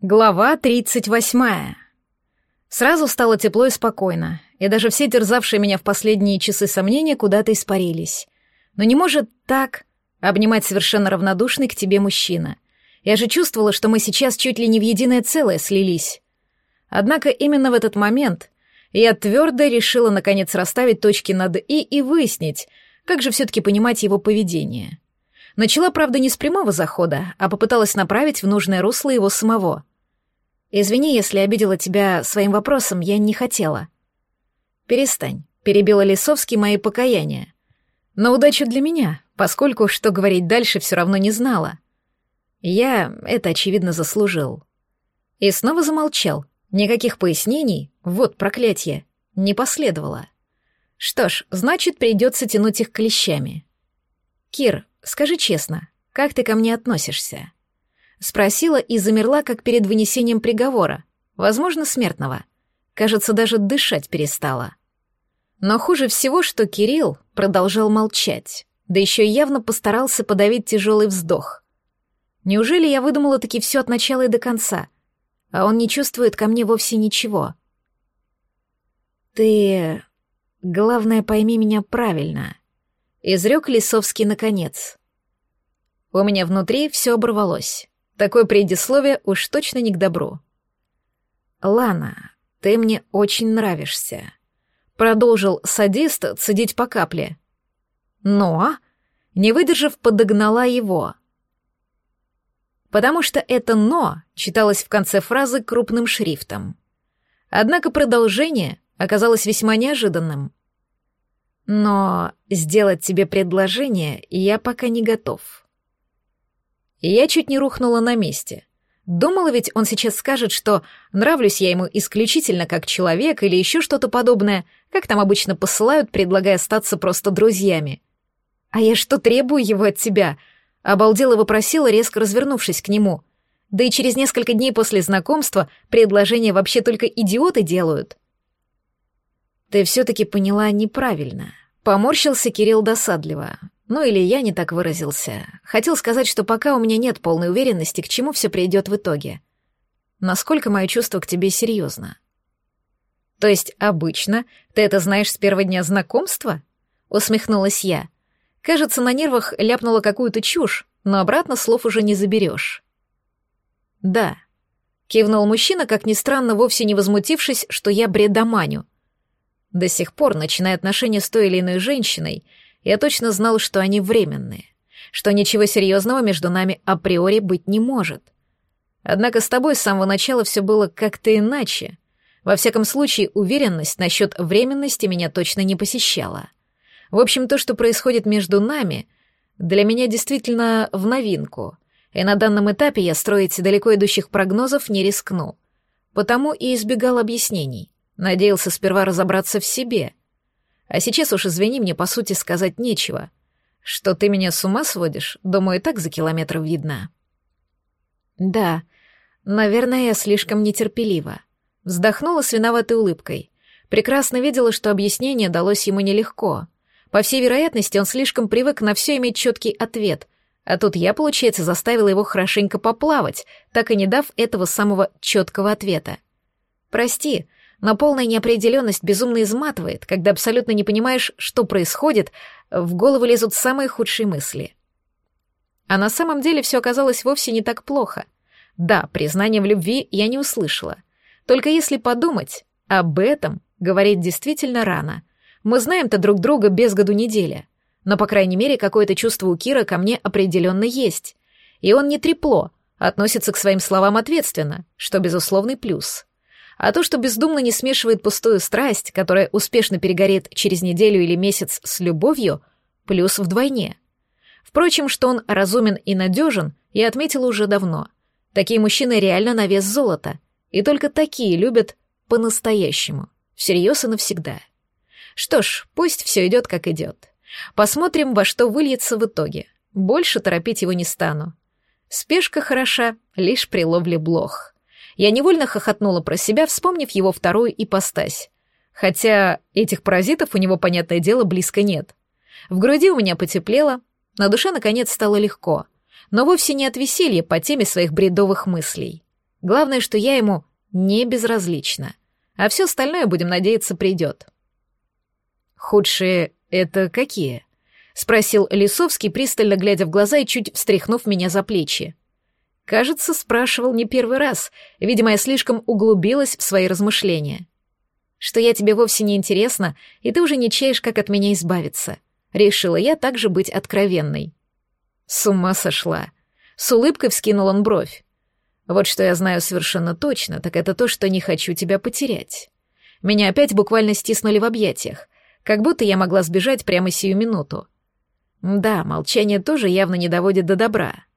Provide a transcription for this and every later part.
Глава 38. Сразу стало тепло и спокойно, и даже все терзавшие меня в последние часы сомнения куда-то испарились. Но не может так обнимать совершенно равнодушный к тебе мужчина. Я же чувствовала, что мы сейчас чуть ли не в единое целое слились. Однако именно в этот момент я твердо решила наконец расставить точки над «и» и выяснить, как же все-таки понимать его поведение. Начала, правда, не с прямого захода, а попыталась направить в нужное русло его самого. «Извини, если обидела тебя своим вопросом, я не хотела». «Перестань», — перебила Лисовский мои покаяния. «На удачу для меня, поскольку, что говорить дальше, все равно не знала. Я это, очевидно, заслужил». И снова замолчал. Никаких пояснений, вот проклятие, не последовало. Что ж, значит, придется тянуть их клещами. «Кир, Скажи честно, как ты ко мне относишься?» Спросила и замерла, как перед вынесением приговора, возможно, смертного. Кажется, даже дышать перестала. Но хуже всего, что Кирилл продолжал молчать, да еще явно постарался подавить тяжелый вздох. Неужели я выдумала таки все от начала и до конца, а он не чувствует ко мне вовсе ничего? «Ты... главное, пойми меня правильно», — изрек Лисовский наконец. У меня внутри все оборвалось. Такое предисловие уж точно не к добру. «Лана, ты мне очень нравишься», — продолжил садист цедить по капле. «Но...» — не выдержав, подогнала его. Потому что это «но» читалось в конце фразы крупным шрифтом. Однако продолжение оказалось весьма неожиданным. «Но сделать тебе предложение я пока не готов». И я чуть не рухнула на месте. Думала ведь, он сейчас скажет, что нравлюсь я ему исключительно как человек или еще что-то подобное, как там обычно посылают, предлагая остаться просто друзьями. А я что требую его от тебя? Обалдела вопросила, резко развернувшись к нему. Да и через несколько дней после знакомства предложения вообще только идиоты делают. Ты все-таки поняла неправильно. Поморщился Кирилл досадливо. Ну или я не так выразился. Хотел сказать, что пока у меня нет полной уверенности, к чему все придет в итоге. Насколько мое чувство к тебе серьезно. То есть обычно ты это знаешь с первого дня знакомства? Усмехнулась я. Кажется, на нервах ляпнула какую-то чушь, но обратно слов уже не заберешь. Да. Кивнул мужчина, как ни странно, вовсе не возмутившись, что я бредоманю. До сих пор, начиная отношения с той или иной женщиной, я точно знал, что они временные, что ничего серьезного между нами априори быть не может. Однако с тобой с самого начала все было как-то иначе. Во всяком случае, уверенность насчет временности меня точно не посещала. В общем, то, что происходит между нами, для меня действительно в новинку, и на данном этапе я строить далеко идущих прогнозов не рискну. Потому и избегал объяснений. Надеялся сперва разобраться в себе, а сейчас уж извини, мне по сути сказать нечего. Что ты меня с ума сводишь, думаю, и так за километр видно. Да, наверное, я слишком нетерпелива. Вздохнула с виноватой улыбкой. Прекрасно видела, что объяснение далось ему нелегко. По всей вероятности, он слишком привык на все иметь четкий ответ, а тут я, получается, заставила его хорошенько поплавать, так и не дав этого самого четкого ответа. «Прости, но полная неопределенность безумно изматывает, когда абсолютно не понимаешь, что происходит, в голову лезут самые худшие мысли. А на самом деле все оказалось вовсе не так плохо. Да, признания в любви я не услышала. Только если подумать, об этом говорить действительно рано. Мы знаем-то друг друга без году неделя. Но, по крайней мере, какое-то чувство у Кира ко мне определенно есть. И он не трепло, относится к своим словам ответственно, что безусловный плюс. А то, что бездумно не смешивает пустую страсть, которая успешно перегорит через неделю или месяц с любовью, плюс вдвойне. Впрочем, что он разумен и надежен, я отметила уже давно. Такие мужчины реально на вес золота, и только такие любят по-настоящему, всерьез и навсегда. Что ж, пусть все идет как идет. Посмотрим, во что выльется в итоге. Больше торопить его не стану. Спешка хороша лишь при ловле блох. Я невольно хохотнула про себя, вспомнив его вторую ипостась. Хотя этих паразитов у него, понятное дело, близко нет. В груди у меня потеплело, на душе, наконец, стало легко, но вовсе не от веселья по теме своих бредовых мыслей. Главное, что я ему не безразлична, а все остальное, будем надеяться, придет. Худшие — это какие? — спросил Лисовский, пристально глядя в глаза и чуть встряхнув меня за плечи. Кажется, спрашивал не первый раз, видимо, я слишком углубилась в свои размышления. Что я тебе вовсе не интересна, и ты уже не чаешь, как от меня избавиться. Решила я также быть откровенной. С ума сошла. С улыбкой вскинул он бровь. Вот что я знаю совершенно точно, так это то, что не хочу тебя потерять. Меня опять буквально стиснули в объятиях, как будто я могла сбежать прямо сию минуту. Да, молчание тоже явно не доводит до добра.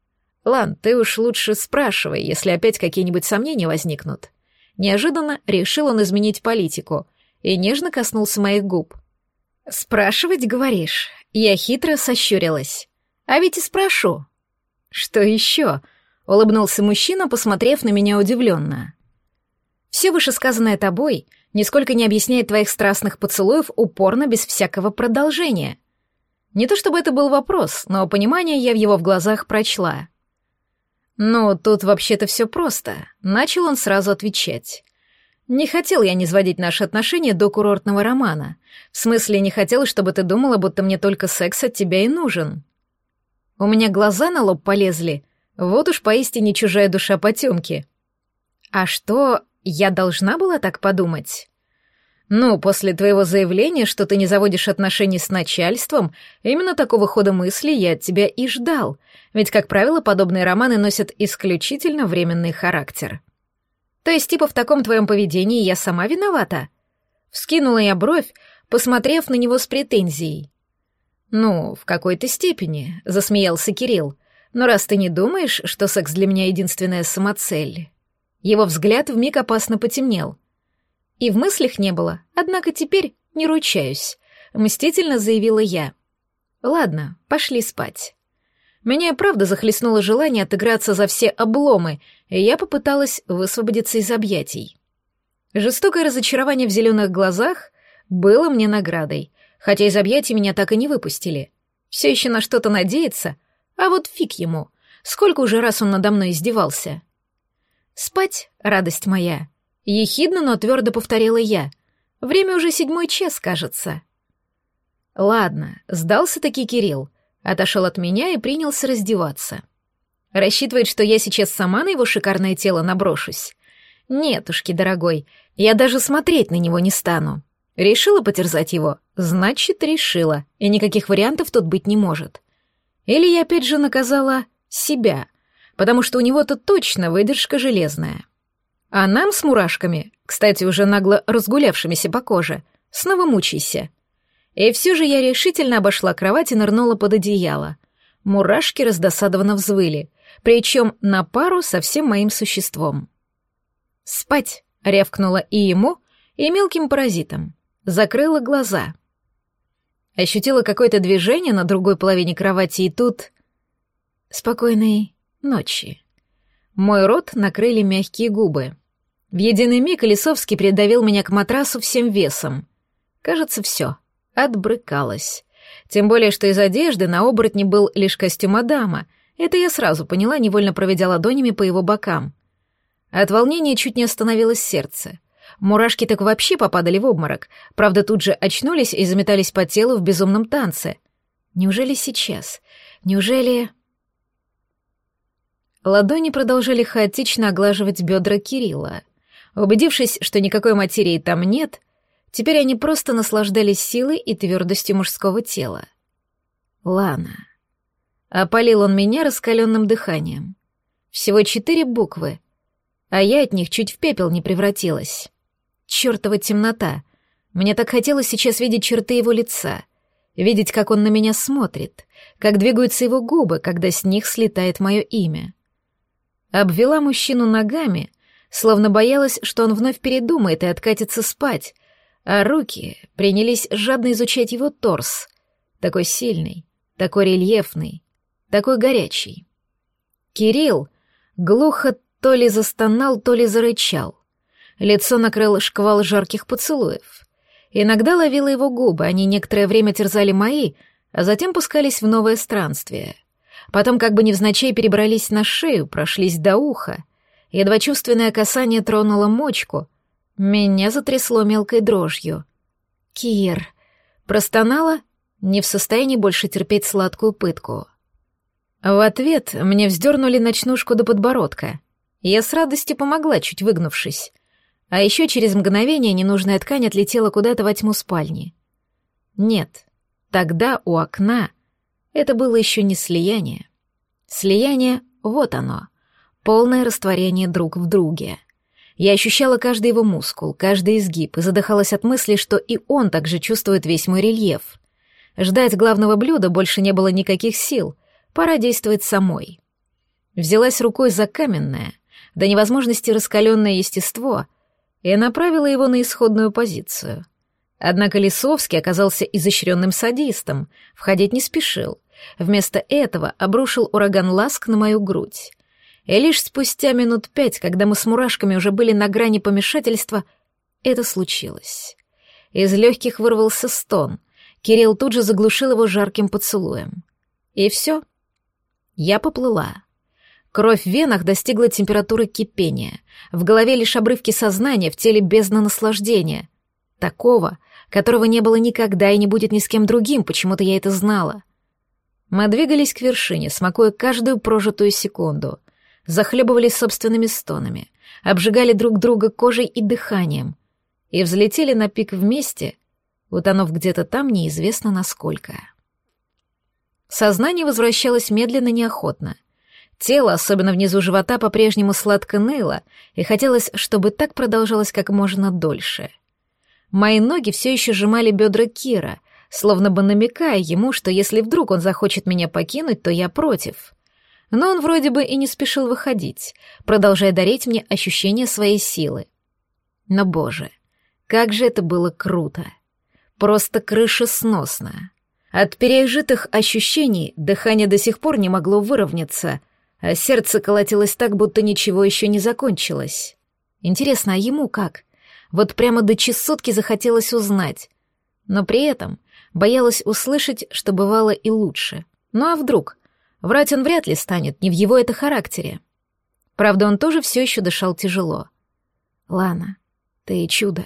Лан, ты уж лучше спрашивай, если опять какие-нибудь сомнения возникнут. Неожиданно решил он изменить политику и нежно коснулся моих губ. «Спрашивать, говоришь?» Я хитро сощурилась. «А ведь и спрошу». «Что еще?» — улыбнулся мужчина, посмотрев на меня удивленно. «Все вышесказанное тобой нисколько не объясняет твоих страстных поцелуев упорно без всякого продолжения. Не то чтобы это был вопрос, но понимание я в его в глазах прочла. «Ну, тут вообще-то все просто», — начал он сразу отвечать. Не хотел я низводить наши отношения до курортного романа. В смысле, не хотел, чтобы ты думала, будто мне только секс от тебя и нужен. У меня глаза на лоб полезли. Вот уж поистине чужая душа потемки. А что, я должна была так подумать? Ну, после твоего заявления, что ты не заводишь отношений с начальством, именно такого хода мысли я от тебя и ждал. Ведь, как правило, подобные романы носят исключительно временный характер. То есть, типа, в таком твоем поведении я сама виновата? Вскинула я бровь, посмотрев на него с претензией. «Ну, в какой-то степени», — засмеялся Кирилл. «Но раз ты не думаешь, что секс для меня единственная самоцель...» Его взгляд вмиг опасно потемнел. И в мыслях не было, однако теперь не ручаюсь, мстительно заявила я. Ладно, пошли спать. Меня и правда захлестнуло желание отыграться за все обломы, и я попыталась высвободиться из объятий. Жестокое разочарование в зеленых глазах было мне наградой, хотя из объятий меня так и не выпустили. Все еще на что-то надеется, а вот фиг ему. Сколько уже раз он надо мной издевался. Спать, радость моя. Ехидно, но твердо повторила я. Время уже седьмой час, кажется. Ладно, сдался-таки Кирилл отошел от меня и принялся раздеваться. Рассчитывает, что я сейчас сама на его шикарное тело наброшусь. Нетушки, дорогой, я даже смотреть на него не стану. Решила потерзать его? Значит, решила, и никаких вариантов тут быть не может. Или я опять же наказала себя, потому что у него-то точно выдержка железная. А нам с мурашками, кстати, уже нагло разгулявшимися по коже, снова мучайся — и все же я решительно обошла кровать и нырнула под одеяло. Мурашки раздосадованно взвыли, причем на пару со всем моим существом. «Спать!» — рявкнула и ему, и мелким паразитом. Закрыла глаза. Ощутила какое-то движение на другой половине кровати, и тут... Спокойной ночи. Мой рот накрыли мягкие губы. В единый миг Лисовский придавил меня к матрасу всем весом. Кажется, все отбрыкалась. Тем более, что из одежды на оборотне был лишь костюм Адама. Это я сразу поняла, невольно проведя ладонями по его бокам. От волнения чуть не остановилось сердце. Мурашки так вообще попадали в обморок. Правда, тут же очнулись и заметались по телу в безумном танце. Неужели сейчас? Неужели... Ладони продолжали хаотично оглаживать бедра Кирилла. Убедившись, что никакой материи там нет, Теперь они просто наслаждались силой и твердостью мужского тела. Лана. Опалил он меня раскаленным дыханием. Всего четыре буквы, а я от них чуть в пепел не превратилась. Чёртова темнота. Мне так хотелось сейчас видеть черты его лица, видеть, как он на меня смотрит, как двигаются его губы, когда с них слетает мое имя. Обвела мужчину ногами, словно боялась, что он вновь передумает и откатится спать, а руки принялись жадно изучать его торс, такой сильный, такой рельефный, такой горячий. Кирилл глухо то ли застонал, то ли зарычал. Лицо накрыл шквал жарких поцелуев. Иногда ловила его губы, они некоторое время терзали мои, а затем пускались в новое странствие. Потом как бы невзначай перебрались на шею, прошлись до уха. Едва чувственное касание тронуло мочку. Меня затрясло мелкой дрожью. «Кир!» Простонала, не в состоянии больше терпеть сладкую пытку. В ответ мне вздернули ночнушку до подбородка. Я с радостью помогла, чуть выгнувшись. А еще через мгновение ненужная ткань отлетела куда-то во тьму спальни. Нет, тогда у окна это было еще не слияние. Слияние — вот оно, полное растворение друг в друге. Я ощущала каждый его мускул, каждый изгиб и задыхалась от мысли, что и он также чувствует весь мой рельеф. Ждать главного блюда больше не было никаких сил, пора действовать самой. Взялась рукой за каменное, до невозможности раскаленное естество и направила его на исходную позицию. Однако Лисовский оказался изощренным садистом, входить не спешил. Вместо этого обрушил ураган ласк на мою грудь. И лишь спустя минут пять, когда мы с мурашками уже были на грани помешательства, это случилось. Из легких вырвался стон. Кирилл тут же заглушил его жарким поцелуем. И все. Я поплыла. Кровь в венах достигла температуры кипения. В голове лишь обрывки сознания, в теле бездна наслаждения. Такого, которого не было никогда и не будет ни с кем другим, почему-то я это знала. Мы двигались к вершине, смакуя каждую прожитую секунду. Захлебывались собственными стонами, обжигали друг друга кожей и дыханием. И взлетели на пик вместе, утонув где-то там неизвестно насколько. Сознание возвращалось медленно, неохотно. Тело, особенно внизу живота, по-прежнему сладко ныло, и хотелось, чтобы так продолжалось как можно дольше. Мои ноги все еще сжимали бедра Кира, словно бы намекая ему, что если вдруг он захочет меня покинуть, то я против. Но он вроде бы и не спешил выходить, продолжая дарить мне ощущение своей силы. Но, боже, как же это было круто! Просто крышесносно. От пережитых ощущений дыхание до сих пор не могло выровняться, а сердце колотилось так, будто ничего еще не закончилось. Интересно, а ему как? Вот прямо до чесотки захотелось узнать. Но при этом боялась услышать, что бывало и лучше. Ну а вдруг? Врать он вряд ли станет, не в его это характере. Правда, он тоже все еще дышал тяжело. «Лана, ты чудо!»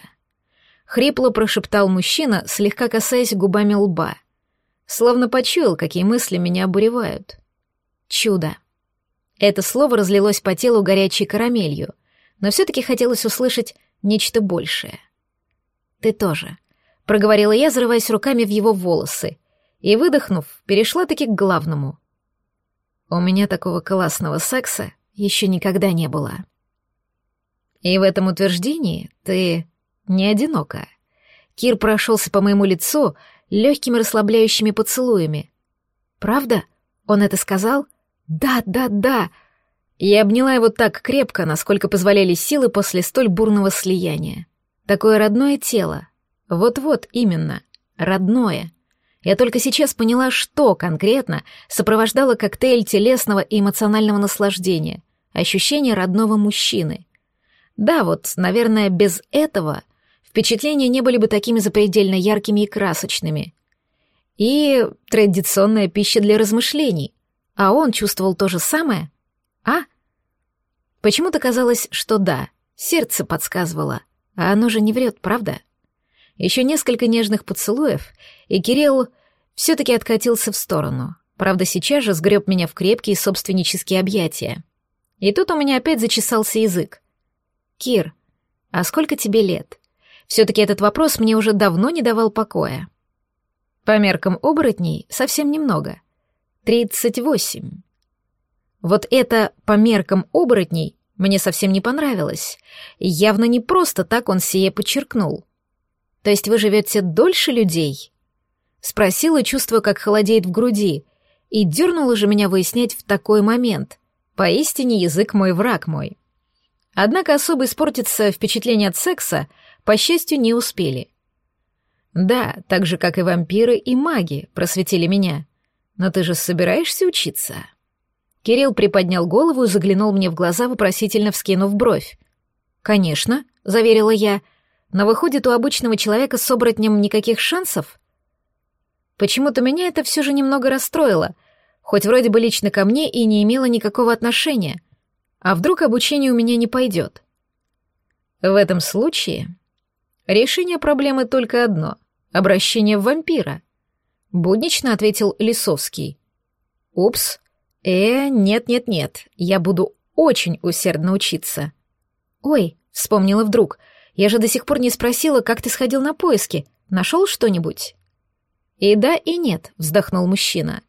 Хрипло прошептал мужчина, слегка касаясь губами лба — Словно почуял, какие мысли меня обуревают. Чудо. Это слово разлилось по телу горячей карамелью, но все-таки хотелось услышать нечто большее. «Ты тоже», — проговорила я, зарываясь руками в его волосы, и, выдохнув, перешла-таки к главному. «У меня такого классного секса еще никогда не было». «И в этом утверждении ты не одинока». Кир прошелся по моему лицу, легкими расслабляющими поцелуями. «Правда? Он это сказал?» «Да, да, да!» Я обняла его так крепко, насколько позволяли силы после столь бурного слияния. Такое родное тело. Вот-вот, именно. Родное. Я только сейчас поняла, что конкретно сопровождало коктейль телесного и эмоционального наслаждения, ощущение родного мужчины. Да, вот, наверное, без этого — впечатления не были бы такими запредельно яркими и красочными. И традиционная пища для размышлений. А он чувствовал то же самое? А? Почему-то казалось, что да, сердце подсказывало, а оно же не врет, правда? Еще несколько нежных поцелуев, и Кирилл все-таки откатился в сторону. Правда, сейчас же сгреб меня в крепкие собственнические объятия. И тут у меня опять зачесался язык. «Кир, а сколько тебе лет?» Все-таки этот вопрос мне уже давно не давал покоя. По меркам оборотней совсем немного. Тридцать восемь. Вот это «по меркам оборотней» мне совсем не понравилось. Явно не просто так он сие подчеркнул. То есть вы живете дольше людей? Спросила, чувствуя, как холодеет в груди, и дернула же меня выяснять в такой момент. Поистине язык мой враг мой. Однако особо испортиться впечатление от секса — по счастью, не успели. Да, так же, как и вампиры и маги, просветили меня. Но ты же собираешься учиться? Кирилл приподнял голову и заглянул мне в глаза, вопросительно вскинув бровь. «Конечно», — заверила я, — «но выходит, у обычного человека с оборотнем никаких шансов?» Почему-то меня это все же немного расстроило, хоть вроде бы лично ко мне и не имело никакого отношения. А вдруг обучение у меня не пойдет? В этом случае решение проблемы только одно — обращение в вампира. Буднично ответил Лисовский. Упс. Э, нет-нет-нет, я буду очень усердно учиться. Ой, вспомнила вдруг, я же до сих пор не спросила, как ты сходил на поиски. Нашел что-нибудь? И да, и нет, вздохнул мужчина.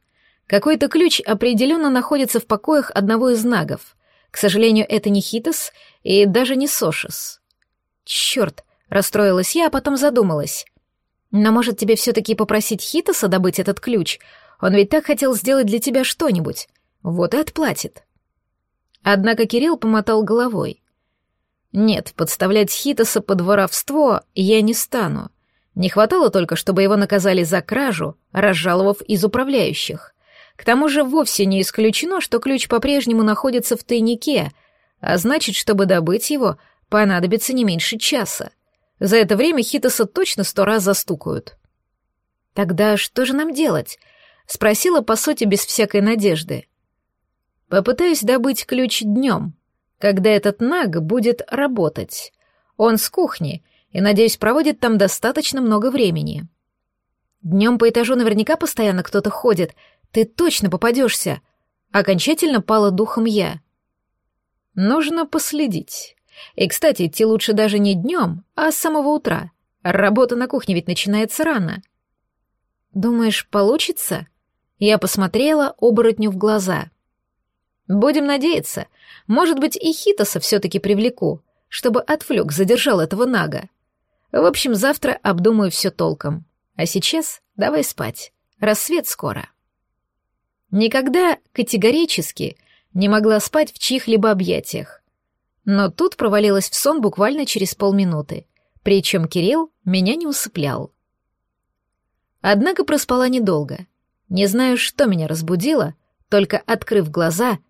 Какой-то ключ определенно находится в покоях одного из нагов. К сожалению, это не Хитос и даже не Сошис. Черт, расстроилась я, а потом задумалась. Но может тебе все-таки попросить Хитоса добыть этот ключ? Он ведь так хотел сделать для тебя что-нибудь. Вот и отплатит. Однако Кирилл помотал головой. Нет, подставлять Хитоса под воровство я не стану. Не хватало только, чтобы его наказали за кражу, разжаловав из управляющих. К тому же вовсе не исключено, что ключ по-прежнему находится в тайнике, а значит, чтобы добыть его, понадобится не меньше часа. За это время Хитоса точно сто раз застукают. «Тогда что же нам делать?» — спросила, по сути, без всякой надежды. «Попытаюсь добыть ключ днем», когда этот наг будет работать. Он с кухни, и, надеюсь, проводит там достаточно много времени. Днем по этажу наверняка постоянно кто-то ходит. Ты точно попадешься. Окончательно пала духом я. Нужно последить. И, кстати, идти лучше даже не днем, а с самого утра. Работа на кухне ведь начинается рано. Думаешь, получится? Я посмотрела оборотню в глаза. Будем надеяться. Может быть, и Хитоса все-таки привлеку, чтобы отвлек, задержал этого Нага. В общем, завтра обдумаю все толком. А сейчас давай спать. Рассвет скоро. Никогда категорически не могла спать в чьих-либо объятиях. Но тут провалилась в сон буквально через полминуты, причем Кирилл меня не усыплял. Однако проспала недолго. Не знаю, что меня разбудило, только открыв глаза —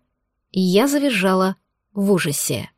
я завизжала в ужасе.